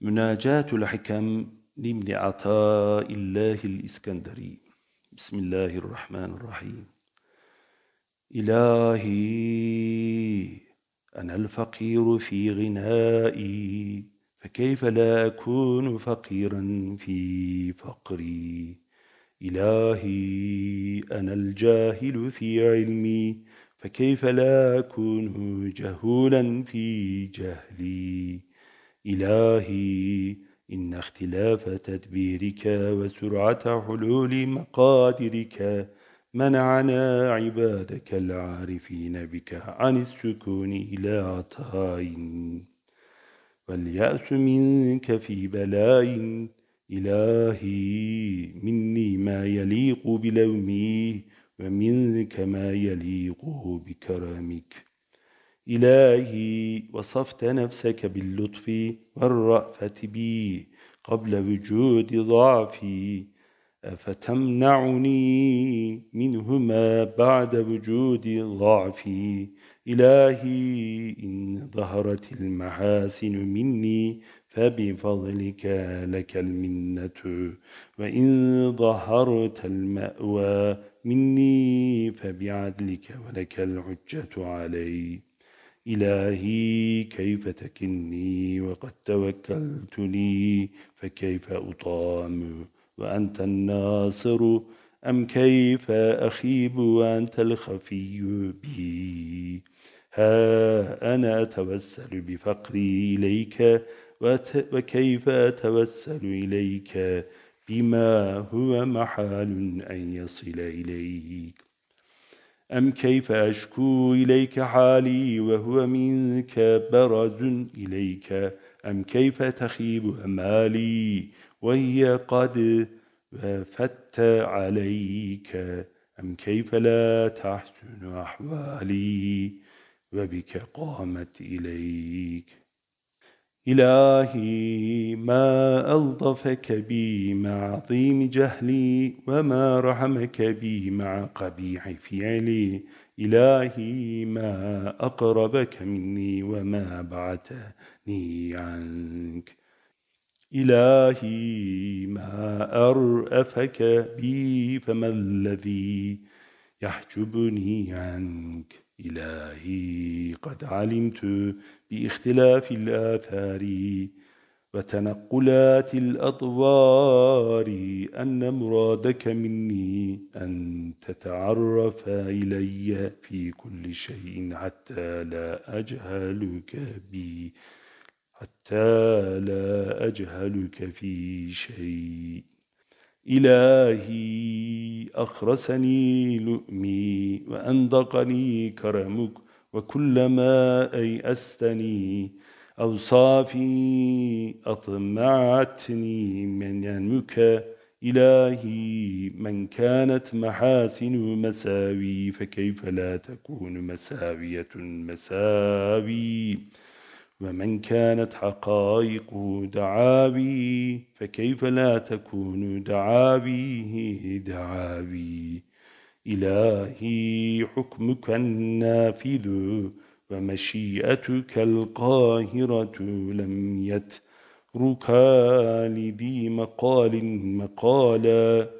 مناجاة الحكم لابن عطاء الله الإسكندري. بسم الله الرحمن الرحيم. إلهي أنا الفقير في غنائي فكيف لا أكون فقيرا في فقري؟ إلهي أنا الجاهل في علمي فكيف لا أكون جهولا في جهلي؟ إلهي إن اختلاف تدبيرك وسرعة حلول مقادرك منعنا عبادك العارفين بك عن السكون إلى عطاء. واليأس منك في بلاء. إلهي مني ما يليق بلومي ومنك ما يليق بكرمك. إلهي وصفت نفسك باللطف والرأفة بي قبل وجود ضعفي. أفتمنعني منهما بعد وجود ضعفي؟ إلهي إن ظهرت المحاسن مني فبفضلك لك المنة. وإن ظهرت المأوى مني فبعدلك ولك الحجة علي. إلهي كيف تكني؟ وقد توكلت لي فكيف أطام وأنت الناصر؟ أم كيف أخيب؟ وأنت الخفي بي. ها أنا أتوسل بفقري إليك وكيف أتوسل إليك؟ بما هو محال أن يصل إليك. أم كيف أشكو إليك حالي وهو منك برز إليك؟ أم كيف تخيب أمالي وهي قد وفت عليك؟ أم كيف لا تحسن أحوالي وبك قامت إليك؟ إلهي ما ألطفك بي مع عظيم جهلي وما رحمك بي مع قبيح فعلي. إلهي ما أقربك مني وما بعتني عنك. إلهي ما أرأفك بي فما الذي يحجبني عنك. إلهي قد علمت باختلاف الآثار وتنقلات الأطوار أن مرادك مني أن تتعرف إلي في كل شيء حتى لا أجهلك بي حتى لا أجهلك في شيء. إلهي أخرسني لؤمي وأندقني كرمك وكلما أيأستني أوصافي أطمعتني من ينمك إلهي من كانت محاسن مساوي فكيف لا تكون مساوية مساوي؟ ومن كانت حقائق دعاوي فكيف لا تكون دعاويه دعاوي إلهي حكمك النافذ ومشيئتك القاهرة لم يتركا لذي مقال مقالا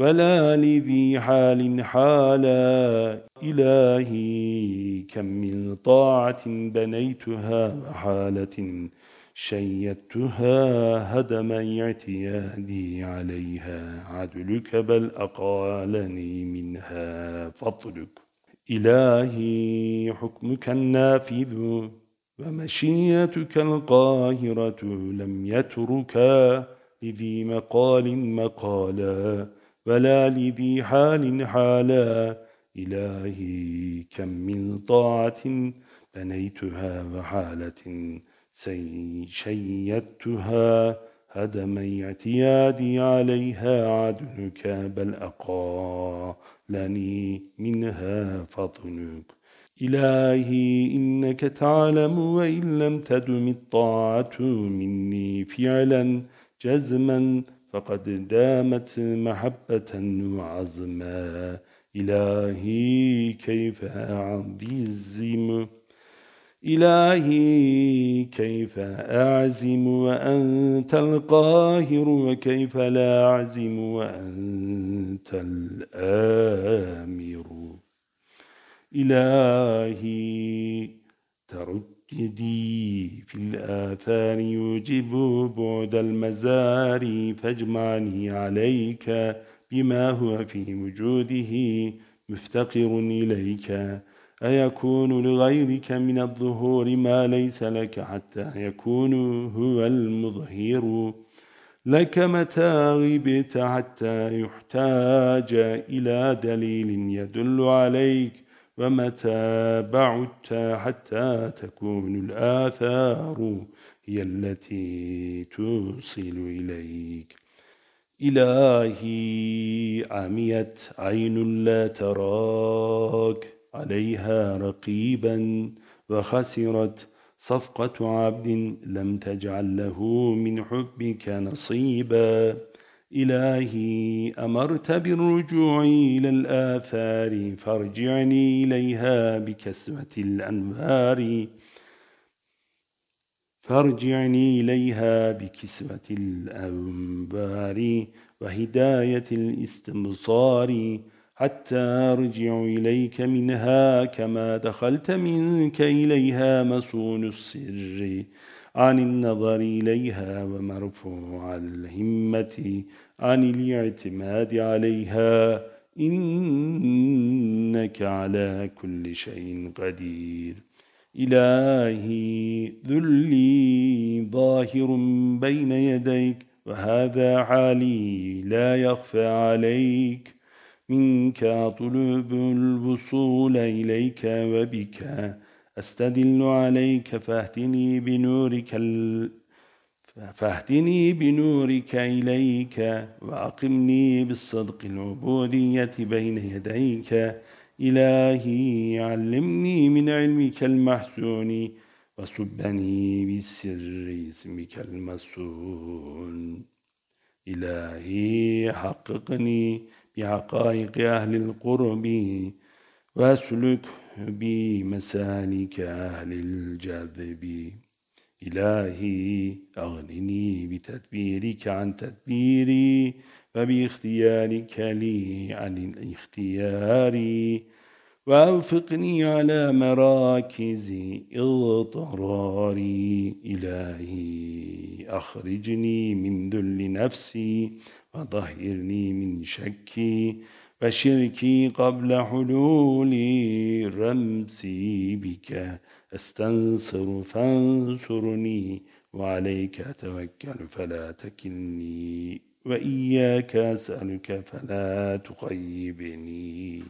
ولا لذي حال حالا إلهي كم من طاعة بنيتها وحالة شيدتها هدم اعتيادي عليها عدلك بل أقالني منها فضلك إلهي حكمك النافذ ومشيتك القاهرة لم يتركا لذي مقال مقالا ولا لذي حال حالا. إلهي كم من طاعة بنيتها وحالة شيدتها هدم اعتيادي عليها عدلك بل أقالني منها فضلك إلهي إنك تعلم وإن لم تدم الطاعة مني فعلا جزما فقد دامت محبة وعظما إلهي كيف أعظم إلهي كيف أعزم وأنت القاهر وكيف لا أعزم وأنت الآمر؟ إلهي ترددي في الآثار يوجب بعد المزار فاجمعني عليك بما هو في وجوده مفتقر إليك. أيكون لغيرك من الظهور ما ليس لك حتى يكون هو المظهر. لك متى غبت حتى يحتاج إلى دليل يدل عليك. ومتى بعدت حتى تكون الآثار هي التي توصل إليك. إلهي عميت عين لا تراك. عليها رقيبا وخسرت صفقة عبد لم تجعل له من حبك نصيبا. إلهي أمرت بالرجوع إلى الآثار فارجعني إليها بكسوة الأنوار. فارجعني إليها بكسوة الأنبار وهداية الاستبصار. حتى أرجع إليك منها كما دخلت منك إليها مسون السر. عن النظر إليها ومرفوع الهمة. عن الاعتماد عليها. إنك على كل شيء قدير. إلهي ذلي ظاهر بين يديك. وهذا حالي لا يخفى عليك. منك أطلب الوصول إليك وبك. أستدل عليك فاهدني بنورك ال... فاهدني بنورك إليك وأقمني بالصدق العبودية بين يديك. إلهي علمني من علمك المحسون وصبني بسر اسمك المسون إلهي حققني بحقائق أهل القرب واسلك بمسالك أهل الجذب. إلهي أغنني بتدبيرك عن تدبيري وباختيارك لي عن الاختيار. وأوفقني على مراكز اضطراري إلهي أخرجني من ذل نفسي وطهرني من شكي وشركي قبل حلول رمسي بك. أستنصر فانصرني وعليك أتوكل فلا تكلني وإياك أسألك فلا تخيبني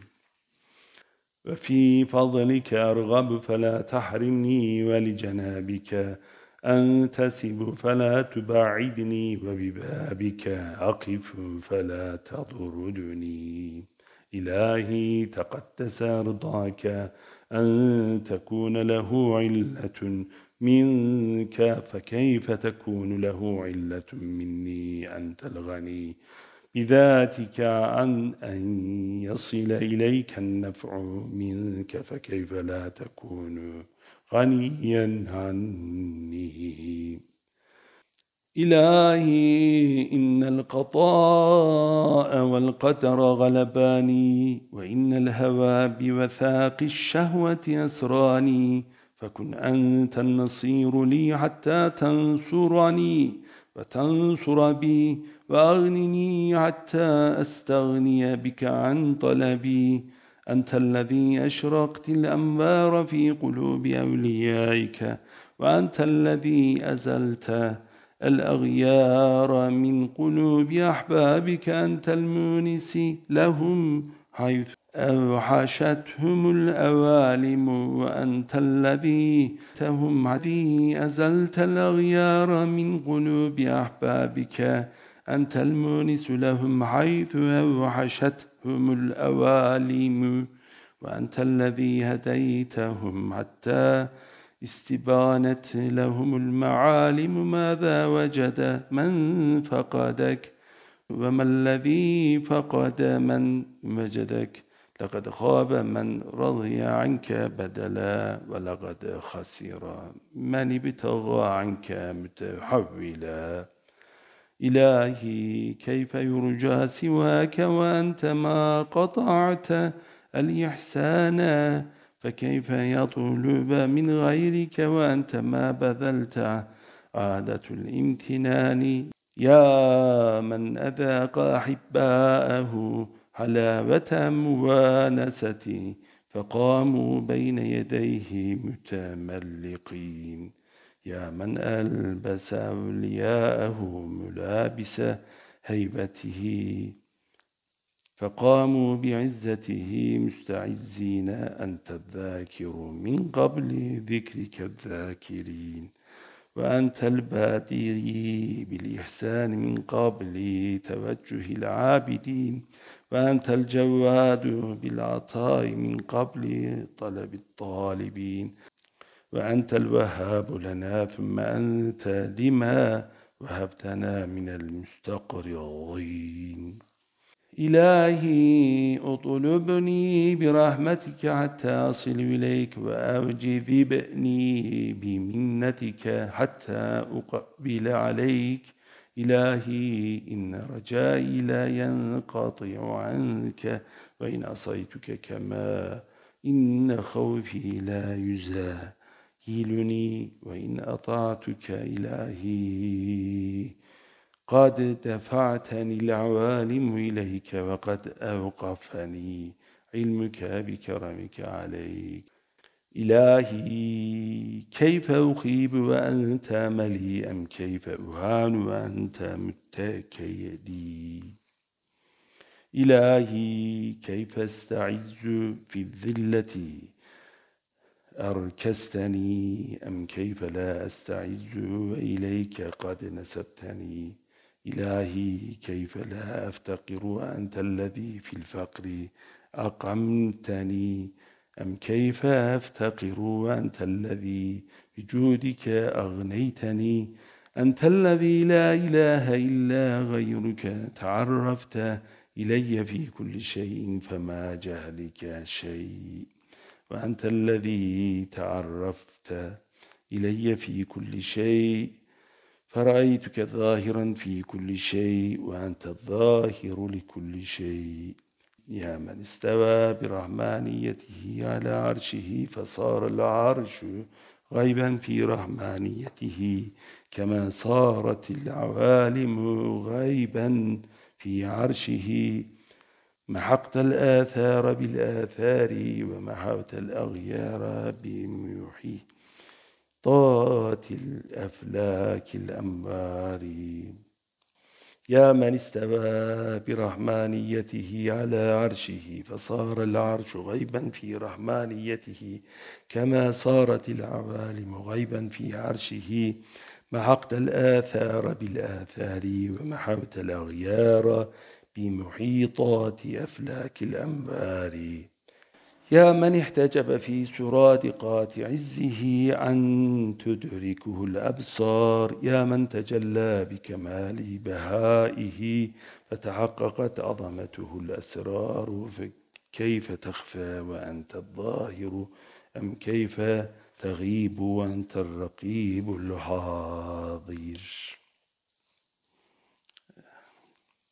وفي فضلك أرغب فلا تحرمني ولجنابك. أنتسب فلا تبعدني وببابك أقف فلا تضردني إلهي تقدس رضاك. أن تكون له علة منك فكيف تكون له علة مني؟ أنت الغني. بذاتك عن أن يصل إليك النفع منك فكيف لا تكون غنيا عني؟ إلهي إن القطاء والقدر غلباني وإن الهوى بوثاق الشهوة أسراني فكن أنت النصير لي حتى تنصرني وتنصر بي وأغنني حتى أستغني بك عن طلبي. أنت الذي أشرقت الأنوار في قلوب أوليائك وأنت الذي أزلت الأغيار من قلوب أحبابك. أنت المونس لهم حيث أوحشتهم العوالم وأنت الذي تهم عدي أزلت الأغيار من قلوب أحبابك. أنت المونس لهم حيث أوحشتهم العوالم وأنت الذي هديتهم حتى استبانت لهم المعالم ماذا وجد من فقدك وما الذي فقد من وجدك؟ لقد خاب من رضي عنك بدلا ولقد خسر من ابتغى عنك متحولا. إلهي كيف يرجى سواك وأنت ما قطعت الإحسان؟ فكيف يطلب من غيرك وأنت ما بذلت عادة الامتنان؟ يا من أذاق أحباءه حلاوة موانستي فقاموا بين يديه متملقين. يا من ألبس أولياءه ملابس هيبته. فقاموا بعزته مستعزين أنت الذاكر من قبل ذكرك الذاكرين. وأنت البادي بالإحسان من قبل توجه العابدين. وأنت الجواد بالعطاء من قبل طلب الطالبين. وأنت الوهاب لنا ثم أنت لما وهبتنا من المستقرضين إلهي أطلبني برحمتك حتى أصل إليك وأوجذبني بمنتك حتى أقبل عليك. إلهي إن رجائي لا ينقطع عنك وإن عصيتك كما إن خوفي لا يزاهلني وإن أطعتك إلهي. قد دفعتني العوالم إليك وقد أوقفني علمك بكرمك عليك. إلهي كيف أخيب وأنت ملي أم كيف أهان وأنت متكيدي إلهي كيف أستعز في الذلة؟ أركستني أم كيف لا أستعز وإليك قد نسبتني؟ إلهي كيف لا أفتقر وأنت الذي في الفقر أقمتني؟ أم كيف أفتقر وأنت الذي بجودك أغنيتني؟ أنت الذي لا إله إلا غيرك تعرفت إلي في كل شيء فما جهلك شيء؟ وأنت الذي تعرفت إلي في كل شيء فرأيتك ظاهرا في كل شيء وأنت الظاهر لكل شيء. يا من استوى برحمانيته على عرشه فصار العرش غيبا في رحمانيته كما صارت العوالم غيبا في عرشه. محقت الآثار بالآثار ومحوت الأغيار بمحيه طات الأفلاك الأنبار يا من استوى برحمانيته على عرشه فصار العرش غيبا في رحمانيته كما صارت العوالم غيبا في عرشه. محقت الآثار بالآثار ومحوت الأغيار بمحيطات أفلاك الأنبار. يا من احتجب في سرادقات عزه أن تدركه الأبصار. يا من تجلى بكمال بهائه فتحققت عظمته الأسرار. فكيف تخفى وأنت الظاهر؟ أم كيف تغيب وأنت الرقيب الحاضر؟